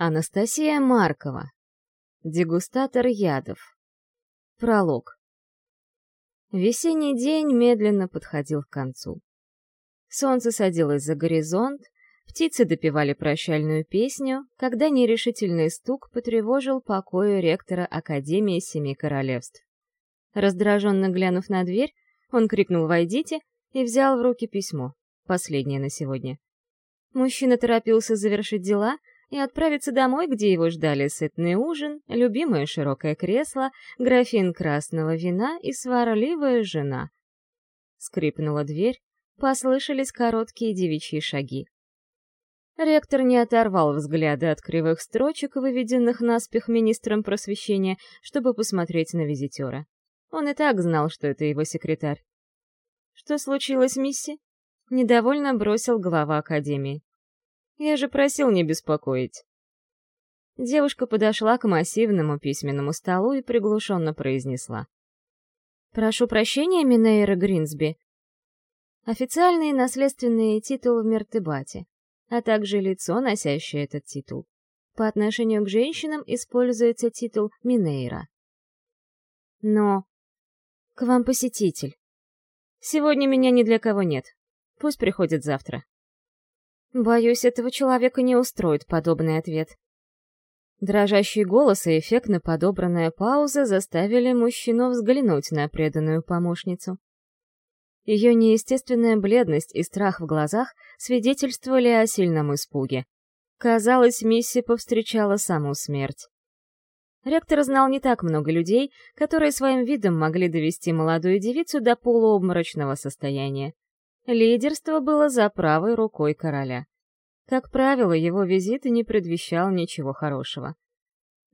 Анастасия Маркова. Дегустатор ядов. Пролог. Весенний день медленно подходил к концу. Солнце садилось за горизонт, птицы допевали прощальную песню, когда нерешительный стук потревожил покою ректора Академии Семи Королевств. Раздраженно глянув на дверь, он крикнул «Войдите!» и взял в руки письмо, последнее на сегодня. Мужчина торопился завершить дела — и отправиться домой, где его ждали сытный ужин, любимое широкое кресло, графин красного вина и сварливая жена. Скрипнула дверь, послышались короткие девичьи шаги. Ректор не оторвал взгляда от кривых строчек, выведенных наспех министром просвещения, чтобы посмотреть на визитера. Он и так знал, что это его секретарь. «Что случилось, мисси?» — недовольно бросил глава Академии. Я же просил не беспокоить. Девушка подошла к массивному письменному столу и приглушенно произнесла. «Прошу прощения, Минейра Гринсби. Официальный наследственный титул в Мертебате, а также лицо, носящее этот титул. По отношению к женщинам используется титул Минейра. Но... К вам посетитель. Сегодня меня ни для кого нет. Пусть приходит завтра. Боюсь, этого человека не устроит подобный ответ. Дрожащий голос и эффектно подобранная пауза заставили мужчину взглянуть на преданную помощницу. Ее неестественная бледность и страх в глазах свидетельствовали о сильном испуге. Казалось, Мисси повстречала саму смерть. Ректор знал не так много людей, которые своим видом могли довести молодую девицу до полуобморочного состояния. Лидерство было за правой рукой короля. Как правило, его визит не предвещал ничего хорошего.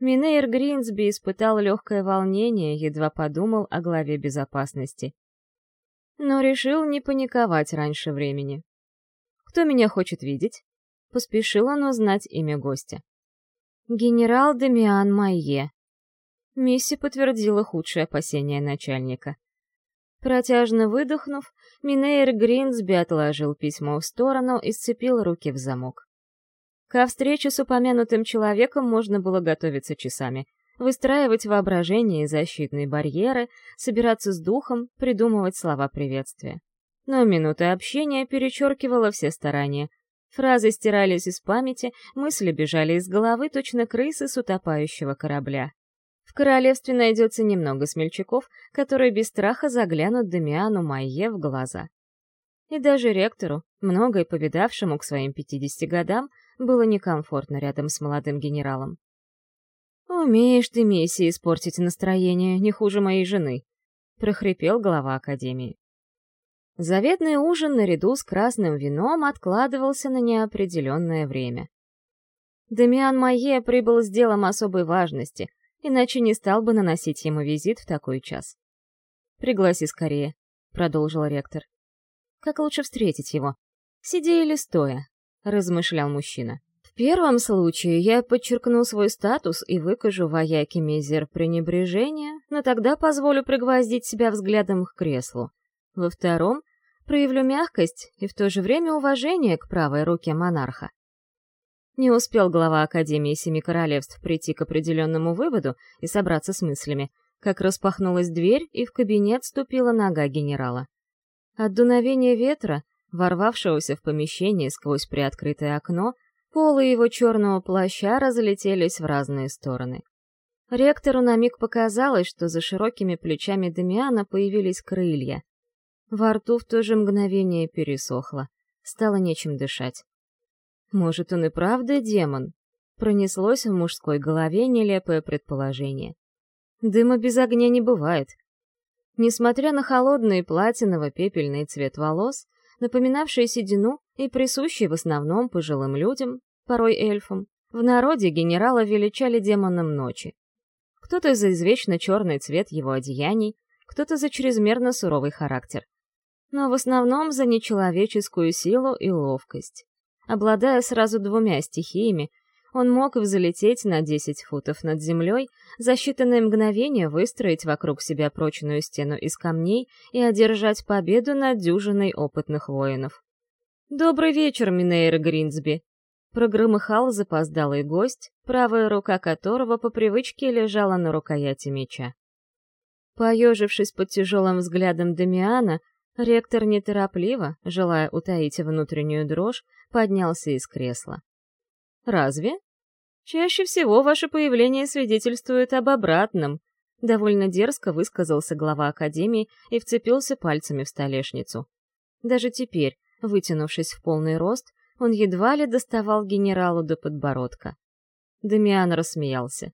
Минейр Гринсби испытал легкое волнение, едва подумал о главе безопасности. Но решил не паниковать раньше времени. «Кто меня хочет видеть?» Поспешил он узнать имя гостя. «Генерал Демиан Майе». Мисси подтвердила худшие опасения начальника. Протяжно выдохнув, Минейр Гринсби отложил письмо в сторону и сцепил руки в замок. Ко встрече с упомянутым человеком можно было готовиться часами, выстраивать воображение и защитные барьеры, собираться с духом, придумывать слова приветствия. Но минута общения перечеркивала все старания. Фразы стирались из памяти, мысли бежали из головы, точно крысы с утопающего корабля. В королевстве найдется немного смельчаков, которые без страха заглянут Дамиану Майе в глаза. И даже ректору, многое повидавшему к своим 50 годам, было некомфортно рядом с молодым генералом. «Умеешь ты, Месси, испортить настроение, не хуже моей жены», — прохрипел глава Академии. Заветный ужин наряду с красным вином откладывался на неопределенное время. Дамиан Майе прибыл с делом особой важности — иначе не стал бы наносить ему визит в такой час. «Пригласи скорее», — продолжил ректор. «Как лучше встретить его? Сидя или стоя?» — размышлял мужчина. «В первом случае я подчеркну свой статус и выкажу вояке мизер пренебрежения, но тогда позволю пригвоздить себя взглядом к креслу. Во втором — проявлю мягкость и в то же время уважение к правой руке монарха. Не успел глава Академии Семи Королевств прийти к определенному выводу и собраться с мыслями, как распахнулась дверь, и в кабинет ступила нога генерала. От дуновения ветра, ворвавшегося в помещение сквозь приоткрытое окно, полы его черного плаща разлетелись в разные стороны. Ректору на миг показалось, что за широкими плечами Дамиана появились крылья. Во рту в то же мгновение пересохло, стало нечем дышать. Может, он и правда демон? Пронеслось в мужской голове нелепое предположение. Дыма без огня не бывает. Несмотря на холодный платиново-пепельный цвет волос, напоминавший седину и присущий в основном пожилым людям, порой эльфам, в народе генерала величали демоном ночи. Кто-то за извечно черный цвет его одеяний, кто-то за чрезмерно суровый характер. Но в основном за нечеловеческую силу и ловкость. Обладая сразу двумя стихиями, он мог взлететь на 10 футов над землей, за считанные мгновения выстроить вокруг себя прочную стену из камней и одержать победу над дюжиной опытных воинов. «Добрый вечер, Минейра Гринсби!» Прогромыхал запоздалый гость, правая рука которого по привычке лежала на рукояти меча. Поежившись под тяжелым взглядом Дамиана, ректор неторопливо, желая утаить внутреннюю дрожь, поднялся из кресла. «Разве?» «Чаще всего ваше появление свидетельствует об обратном», довольно дерзко высказался глава Академии и вцепился пальцами в столешницу. Даже теперь, вытянувшись в полный рост, он едва ли доставал генералу до подбородка. Дамиан рассмеялся.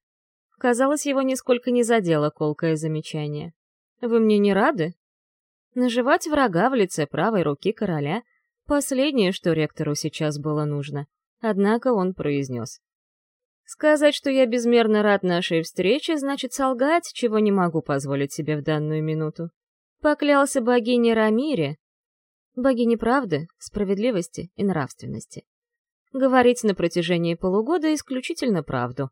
Казалось, его нисколько не задело колкое замечание. «Вы мне не рады?» Наживать врага в лице правой руки короля — последнее, что ректору сейчас было нужно. Однако он произнес. «Сказать, что я безмерно рад нашей встрече, значит солгать, чего не могу позволить себе в данную минуту. Поклялся богине Рамире, богине правды, справедливости и нравственности. Говорить на протяжении полугода исключительно правду,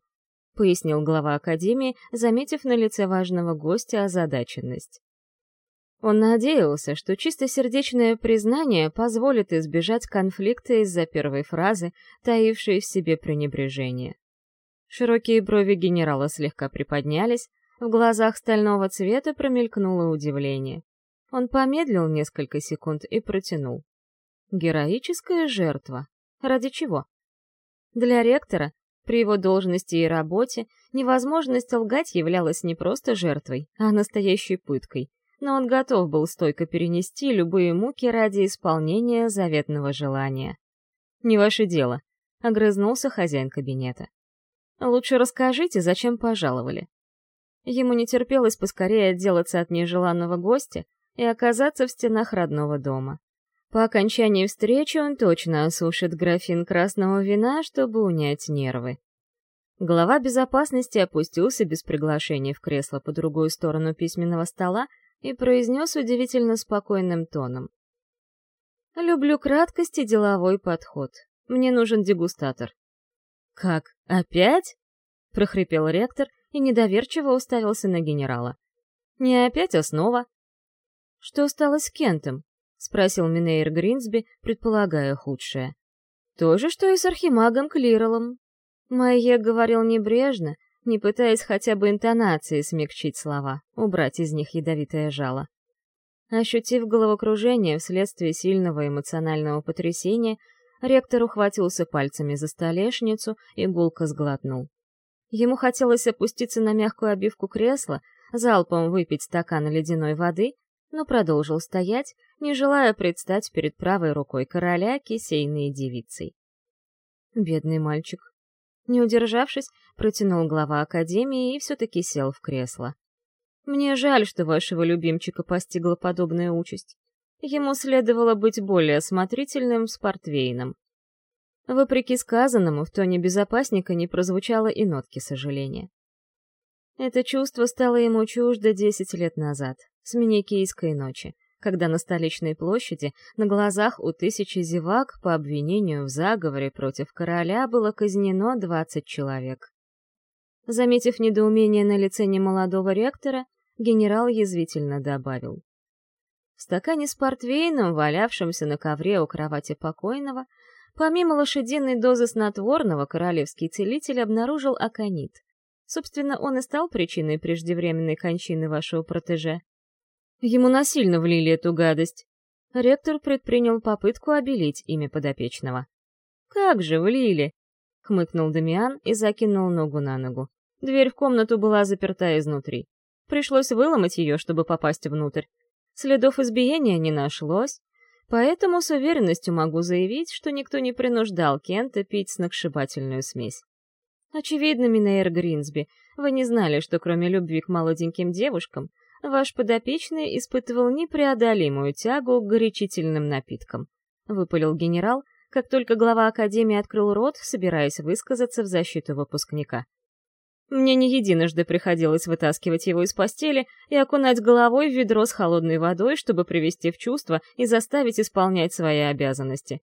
пояснил глава Академии, заметив на лице важного гостя озадаченность. Он надеялся, что чистосердечное признание позволит избежать конфликта из-за первой фразы, таившей в себе пренебрежение. Широкие брови генерала слегка приподнялись, в глазах стального цвета промелькнуло удивление. Он помедлил несколько секунд и протянул. Героическая жертва. Ради чего? Для ректора при его должности и работе невозможность лгать являлась не просто жертвой, а настоящей пыткой, но он готов был стойко перенести любые муки ради исполнения заветного желания. «Не ваше дело», — огрызнулся хозяин кабинета. «Лучше расскажите, зачем пожаловали». Ему не терпелось поскорее отделаться от нежеланного гостя и оказаться в стенах родного дома. По окончании встречи он точно осушит графин красного вина, чтобы унять нервы. Глава безопасности опустился без приглашения в кресло по другую сторону письменного стола и произнес удивительно спокойным тоном. «Люблю краткость и деловой подход. Мне нужен дегустатор». «Как, опять?» — прохрипел ректор и недоверчиво уставился на генерала. «Не опять, а снова». «Что стало с Кентом?» — спросил Минейр Гринсби, предполагая худшее. «То же, что и с архимагом Клиролом». Майе говорил небрежно, не пытаясь хотя бы интонации смягчить слова, убрать из них ядовитое жало. Ощутив головокружение вследствие сильного эмоционального потрясения, ректор ухватился пальцами за столешницу и гулко сглотнул. Ему хотелось опуститься на мягкую обивку кресла, залпом выпить стакан ледяной воды но продолжил стоять, не желая предстать перед правой рукой короля кисейной девицей. Бедный мальчик. Не удержавшись, протянул глава академии и все-таки сел в кресло. Мне жаль, что вашего любимчика постигла подобная участь. Ему следовало быть более осмотрительным с портвейном. Вопреки сказанному, в тоне безопасника не прозвучало и нотки сожаления. Это чувство стало ему чуждо десять лет назад, с Миникийской ночи, когда на столичной площади на глазах у тысячи зевак по обвинению в заговоре против короля было казнено двадцать человек. Заметив недоумение на лице немолодого ректора, генерал язвительно добавил. В стакане с портвейном, валявшемся на ковре у кровати покойного, помимо лошадиной дозы снотворного, королевский целитель обнаружил аконит — Собственно, он и стал причиной преждевременной кончины вашего протеже. Ему насильно влили эту гадость. Ректор предпринял попытку обелить имя подопечного. «Как же влили?» — хмыкнул Дамиан и закинул ногу на ногу. Дверь в комнату была заперта изнутри. Пришлось выломать ее, чтобы попасть внутрь. Следов избиения не нашлось, поэтому с уверенностью могу заявить, что никто не принуждал Кента пить сногсшибательную смесь. Очевидно, Минейр Гринсби, вы не знали, что кроме любви к молоденьким девушкам, ваш подопечный испытывал непреодолимую тягу к горячительным напиткам. Выпалил генерал, как только глава Академии открыл рот, собираясь высказаться в защиту выпускника. Мне не единожды приходилось вытаскивать его из постели и окунать головой в ведро с холодной водой, чтобы привести в чувство и заставить исполнять свои обязанности.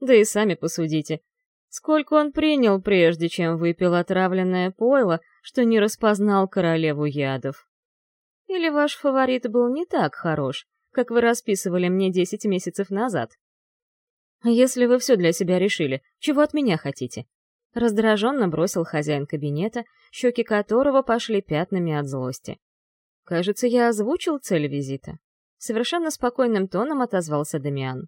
Да и сами посудите, Сколько он принял, прежде чем выпил отравленное пойло, что не распознал королеву ядов? Или ваш фаворит был не так хорош, как вы расписывали мне десять месяцев назад? Если вы все для себя решили, чего от меня хотите? Раздраженно бросил хозяин кабинета, щеки которого пошли пятнами от злости. Кажется, я озвучил цель визита. Совершенно спокойным тоном отозвался Дамиан.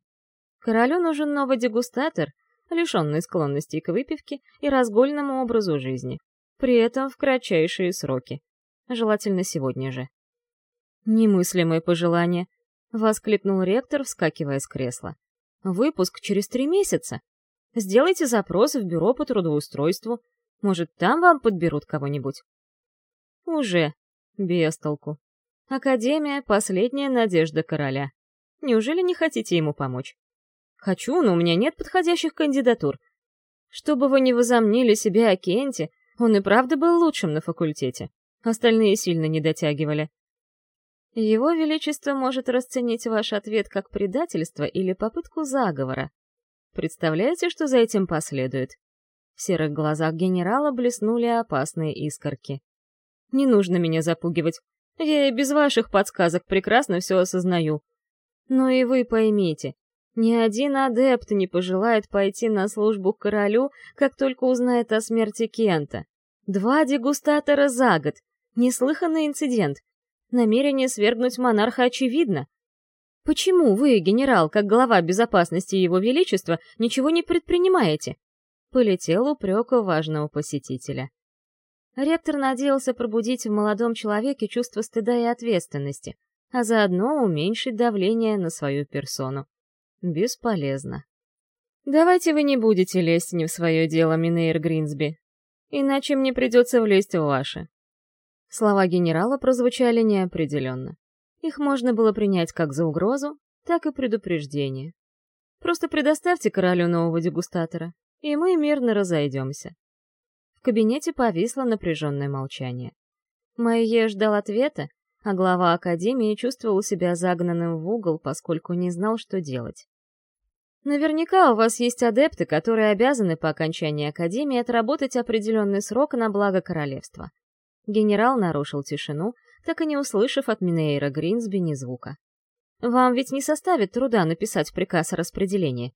Королю нужен новый дегустатор, лишенный склонностей к выпивке и разгульному образу жизни. При этом в кратчайшие сроки. Желательно сегодня же. «Немыслимое пожелание», — воскликнул ректор, вскакивая с кресла. «Выпуск через три месяца. Сделайте запрос в бюро по трудоустройству. Может, там вам подберут кого-нибудь?» «Уже. Без толку. Академия — последняя надежда короля. Неужели не хотите ему помочь?» «Хочу, но у меня нет подходящих кандидатур. Чтобы вы не возомнили себя о Кенте, он и правда был лучшим на факультете. Остальные сильно не дотягивали. Его Величество может расценить ваш ответ как предательство или попытку заговора. Представляете, что за этим последует? В серых глазах генерала блеснули опасные искорки. Не нужно меня запугивать. Я и без ваших подсказок прекрасно все осознаю. Но и вы поймите, ни один адепт не пожелает пойти на службу к королю, как только узнает о смерти Кента. Два дегустатора за год. Неслыханный инцидент. Намерение свергнуть монарха очевидно. Почему вы, генерал, как глава безопасности его величества, ничего не предпринимаете? Полетел упрек у важного посетителя. Ректор надеялся пробудить в молодом человеке чувство стыда и ответственности, а заодно уменьшить давление на свою персону. Бесполезно. Давайте вы не будете лезть не в свое дело, Минейр Гринсби. Иначе мне придется влезть в ваше. Слова генерала прозвучали неопределенно. Их можно было принять как за угрозу, так и предупреждение. Просто предоставьте королю нового дегустатора, и мы мирно разойдемся. В кабинете повисло напряженное молчание. Майе ждал ответа, а глава Академии чувствовал себя загнанным в угол, поскольку не знал, что делать. Наверняка у вас есть адепты, которые обязаны по окончании Академии отработать определенный срок на благо королевства. Генерал нарушил тишину, так и не услышав от Минейра Гринсби ни звука. Вам ведь не составит труда написать приказ о распределении.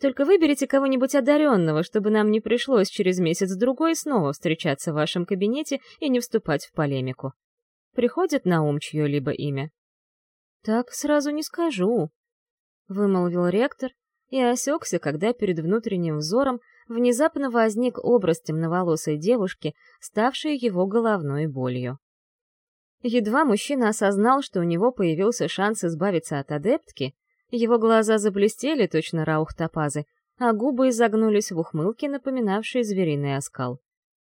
Только выберите кого-нибудь одаренного, чтобы нам не пришлось через месяц-другой снова встречаться в вашем кабинете и не вступать в полемику. Приходит на ум чье-либо имя? «Так сразу не скажу», — вымолвил ректор и осекся, когда перед внутренним взором внезапно возник образ темноволосой девушки, ставшей его головной болью. Едва мужчина осознал, что у него появился шанс избавиться от адептки, его глаза заблестели, точно раух-топазы, а губы изогнулись в ухмылке, напоминавшей звериный оскал.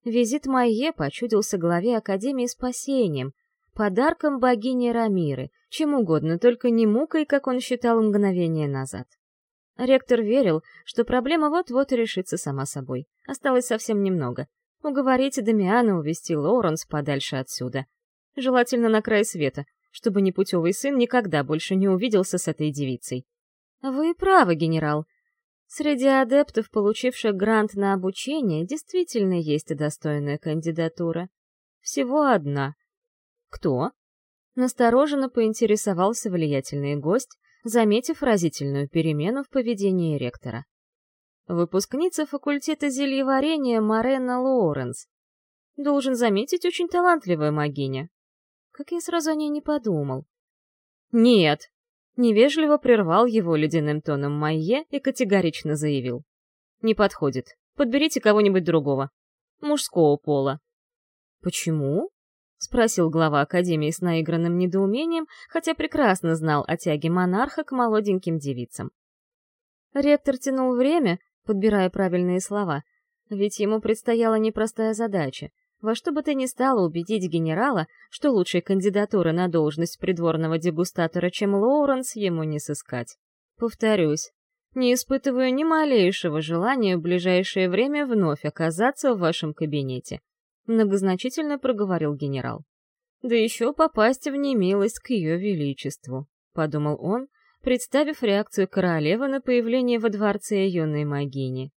Визит Майе почудился главе Академии спасением, подарком богини Рамиры, чем угодно, только не мукой, как он считал мгновение назад. Ректор верил, что проблема вот-вот решится сама собой. Осталось совсем немного. Уговорить Дамиана увести Лоуренс подальше отсюда. Желательно на край света, чтобы непутевый сын никогда больше не увиделся с этой девицей. Вы правы, генерал. Среди адептов, получивших грант на обучение, действительно есть достойная кандидатура. Всего одна — «Кто?» Настороженно поинтересовался влиятельный гость, заметив разительную перемену в поведении ректора. Выпускница факультета зельеварения Марена Лоуренс. Должен заметить, очень талантливая магиня. Как я сразу о ней не подумал. «Нет!» — невежливо прервал его ледяным тоном Майе и категорично заявил. «Не подходит. Подберите кого-нибудь другого. Мужского пола». «Почему?» — спросил глава Академии с наигранным недоумением, хотя прекрасно знал о тяге монарха к молоденьким девицам. Ректор тянул время, подбирая правильные слова, ведь ему предстояла непростая задача — во что бы то ни стало убедить генерала, что лучшей кандидатуры на должность придворного дегустатора, чем Лоуренс, ему не сыскать. Повторюсь, не испытываю ни малейшего желания в ближайшее время вновь оказаться в вашем кабинете многозначительно проговорил генерал. Да еще попасть в немилость к ее величеству, подумал он, представив реакцию королевы на появление во дворце юной магини.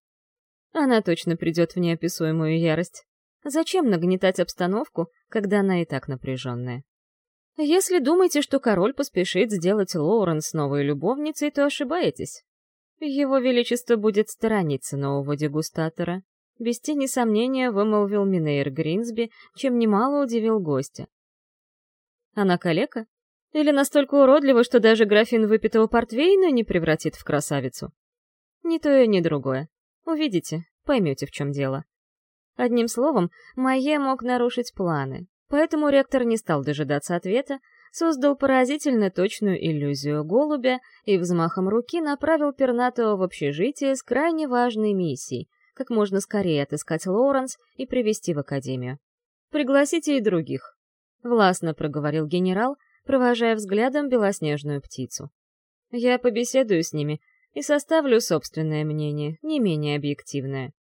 Она точно придет в неописуемую ярость. Зачем нагнетать обстановку, когда она и так напряженная? Если думаете, что король поспешит сделать Лоуренс новой любовницей, то ошибаетесь. Его Величество будет сторониться нового дегустатора. Без тени сомнения вымолвил Минейр Гринсби, чем немало удивил гостя. Она калека? Или настолько уродлива, что даже графин выпитого портвейна не превратит в красавицу? Ни то и ни другое. Увидите, поймете, в чем дело. Одним словом, Майе мог нарушить планы, поэтому ректор не стал дожидаться ответа, создал поразительно точную иллюзию голубя и взмахом руки направил пернатого в общежитие с крайне важной миссией — как можно скорее отыскать Лоуренс и привести в академию. «Пригласите и других», — властно проговорил генерал, провожая взглядом белоснежную птицу. «Я побеседую с ними и составлю собственное мнение, не менее объективное.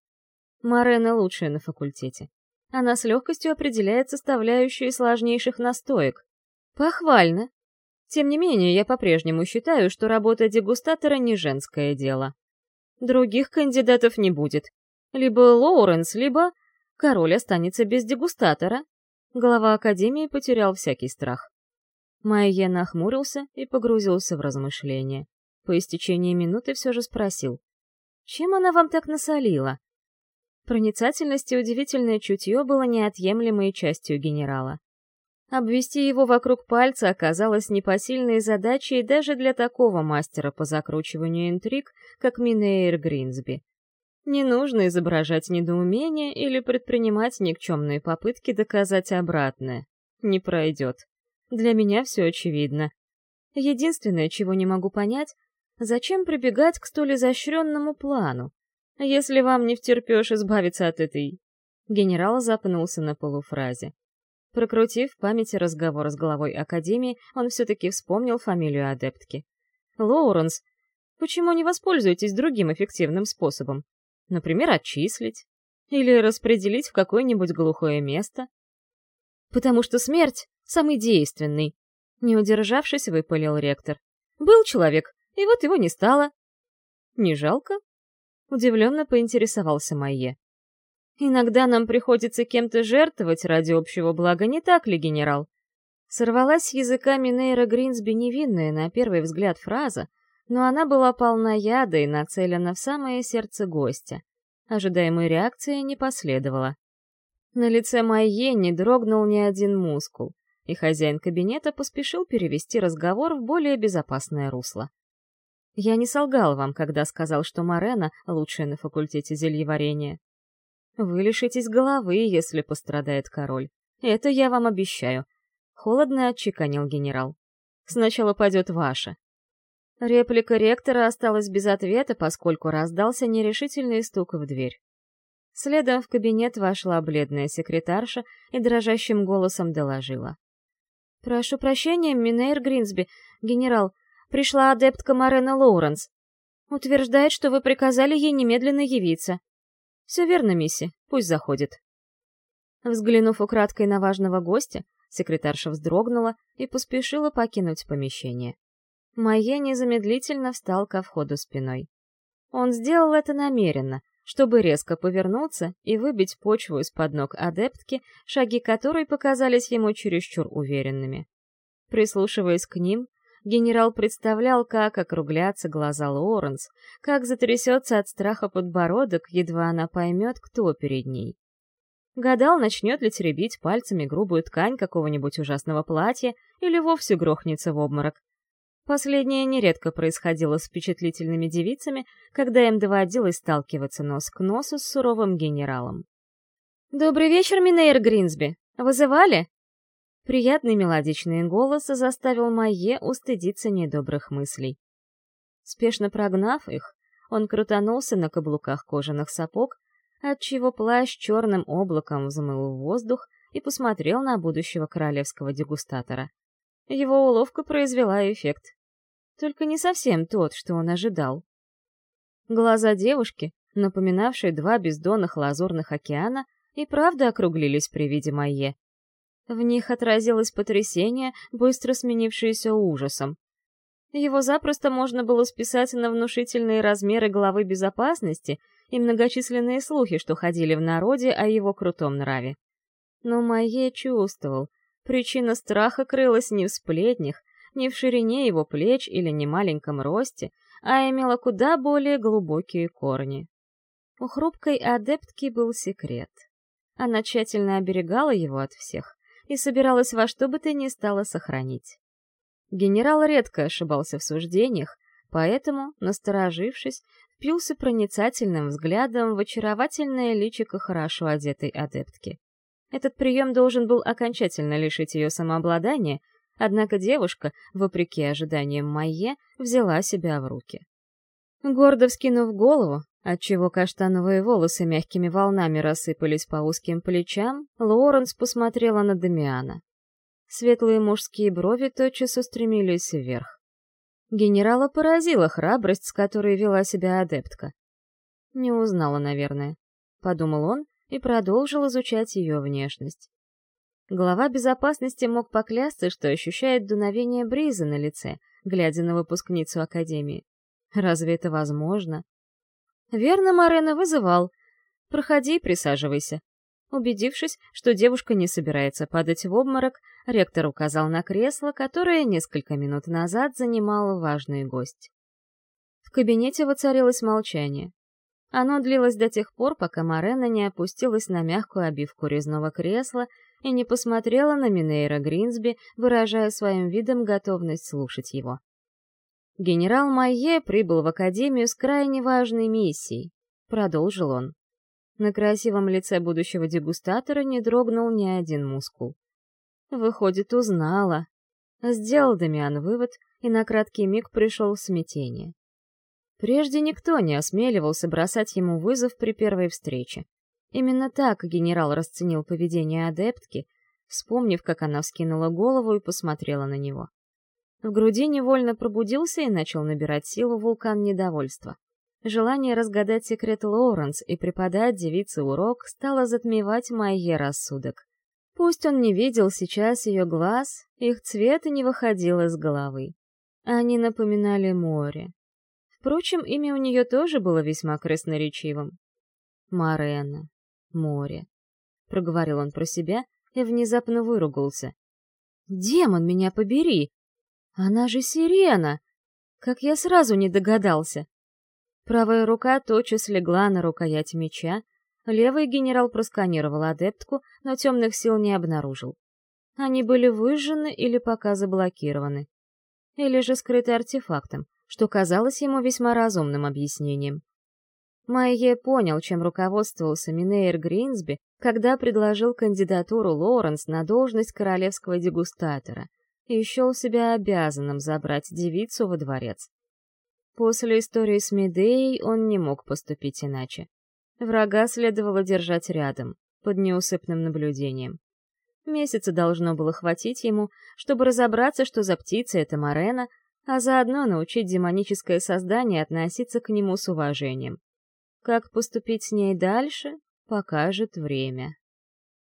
Марена лучшая на факультете. Она с легкостью определяет составляющие сложнейших настоек. Похвально. Тем не менее, я по-прежнему считаю, что работа дегустатора не женское дело. Других кандидатов не будет, либо Лоуренс, либо король останется без дегустатора. Глава Академии потерял всякий страх. Майе нахмурился и погрузился в размышления. По истечении минуты все же спросил. «Чем она вам так насолила?» Проницательность и удивительное чутье было неотъемлемой частью генерала. Обвести его вокруг пальца оказалось непосильной задачей даже для такого мастера по закручиванию интриг, как Минейр Гринсби. Не нужно изображать недоумение или предпринимать никчемные попытки доказать обратное. Не пройдет. Для меня все очевидно. Единственное, чего не могу понять, зачем прибегать к столь изощренному плану, если вам не втерпешь избавиться от этой... Генерал запнулся на полуфразе. Прокрутив в памяти разговор с главой Академии, он все-таки вспомнил фамилию адептки. «Лоуренс, почему не воспользуетесь другим эффективным способом? Например, отчислить. Или распределить в какое-нибудь глухое место. Потому что смерть — самый действенный. Не удержавшись, выпалил ректор. Был человек, и вот его не стало. Не жалко? Удивленно поинтересовался Майе. Иногда нам приходится кем-то жертвовать ради общего блага, не так ли, генерал? Сорвалась с языка Минейра Гринсби невинная на первый взгляд фраза, но она была полна яда и нацелена в самое сердце гостя. Ожидаемой реакции не последовало. На лице Майе не дрогнул ни один мускул, и хозяин кабинета поспешил перевести разговор в более безопасное русло. Я не солгал вам, когда сказал, что Марена — лучшая на факультете зельеварения. Вы лишитесь головы, если пострадает король. Это я вам обещаю. Холодно отчеканил генерал. Сначала пойдет ваша, Реплика ректора осталась без ответа, поскольку раздался нерешительный стук в дверь. Следом в кабинет вошла бледная секретарша и дрожащим голосом доложила. «Прошу прощения, Минейр Гринсби, генерал, пришла адептка Марена Лоуренс. Утверждает, что вы приказали ей немедленно явиться. Все верно, мисси, пусть заходит». Взглянув украдкой на важного гостя, секретарша вздрогнула и поспешила покинуть помещение. Майе незамедлительно встал ко входу спиной. Он сделал это намеренно, чтобы резко повернуться и выбить почву из-под ног адептки, шаги которой показались ему чересчур уверенными. Прислушиваясь к ним, генерал представлял, как округлятся глаза Лоуренс, как затрясется от страха подбородок, едва она поймет, кто перед ней. Гадал, начнет ли теребить пальцами грубую ткань какого-нибудь ужасного платья или вовсе грохнется в обморок, Последнее нередко происходило с впечатлительными девицами, когда им доводилось сталкиваться нос к носу с суровым генералом. «Добрый вечер, Минейр Гринсби! Вызывали?» Приятный мелодичный голос заставил Майе устыдиться недобрых мыслей. Спешно прогнав их, он крутанулся на каблуках кожаных сапог, отчего плащ черным облаком взмыл в воздух и посмотрел на будущего королевского дегустатора. Его уловка произвела эффект только не совсем тот, что он ожидал. Глаза девушки, напоминавшие два бездонных лазурных океана, и правда округлились при виде Майе. В них отразилось потрясение, быстро сменившееся ужасом. Его запросто можно было списать на внушительные размеры главы безопасности и многочисленные слухи, что ходили в народе о его крутом нраве. Но Майе чувствовал, причина страха крылась не в сплетнях, не в ширине его плеч или не маленьком росте, а имела куда более глубокие корни. У хрупкой адептки был секрет. Она тщательно оберегала его от всех и собиралась во что бы то ни стало сохранить. Генерал редко ошибался в суждениях, поэтому, насторожившись, впился проницательным взглядом в очаровательное личико хорошо одетой адептки. Этот прием должен был окончательно лишить ее самообладания, однако девушка, вопреки ожиданиям Майе, взяла себя в руки. Гордо вскинув голову, отчего каштановые волосы мягкими волнами рассыпались по узким плечам, Лоуренс посмотрела на Дамиана. Светлые мужские брови тотчас устремились вверх. Генерала поразила храбрость, с которой вела себя адептка. «Не узнала, наверное», — подумал он и продолжил изучать ее внешность. Глава безопасности мог поклясться, что ощущает дуновение бриза на лице, глядя на выпускницу Академии. Разве это возможно? Верно, Марена вызывал. Проходи и присаживайся. Убедившись, что девушка не собирается падать в обморок, ректор указал на кресло, которое несколько минут назад занимал важный гость. В кабинете воцарилось молчание. Оно длилось до тех пор, пока Марена не опустилась на мягкую обивку резного кресла и не посмотрела на Минейра Гринсби, выражая своим видом готовность слушать его. Генерал Майе прибыл в Академию с крайне важной миссией, продолжил он. На красивом лице будущего дегустатора не дрогнул ни один мускул. Выходит, узнала. Сделал Дамиан вывод, и на краткий миг пришел в смятение. Прежде никто не осмеливался бросать ему вызов при первой встрече. Именно так генерал расценил поведение адептки, вспомнив, как она вскинула голову и посмотрела на него. В груди невольно пробудился и начал набирать силу вулкан недовольства. Желание разгадать секрет Лоуренс и преподать девице урок стало затмевать Майе рассудок. Пусть он не видел сейчас ее глаз, их цвет не выходил из головы. Они напоминали море. Впрочем, имя у нее тоже было весьма красноречивым. Марена. Море. Проговорил он про себя и внезапно выругался. «Демон, меня побери! Она же сирена! Как я сразу не догадался!» Правая рука тотчас легла на рукоять меча, левый генерал просканировал адептку, но темных сил не обнаружил. Они были выжжены или пока заблокированы. Или же скрыты артефактом, что казалось ему весьма разумным объяснением. Майе понял, чем руководствовался Минейр Гринсби, когда предложил кандидатуру Лоуренс на должность королевского дегустатора — и счел себя обязанным забрать девицу во дворец. После истории с Медеей он не мог поступить иначе. Врага следовало держать рядом, под неусыпным наблюдением. Месяца должно было хватить ему, чтобы разобраться, что за птица это Марена, а заодно научить демоническое создание относиться к нему с уважением. Как поступить с ней дальше, покажет время.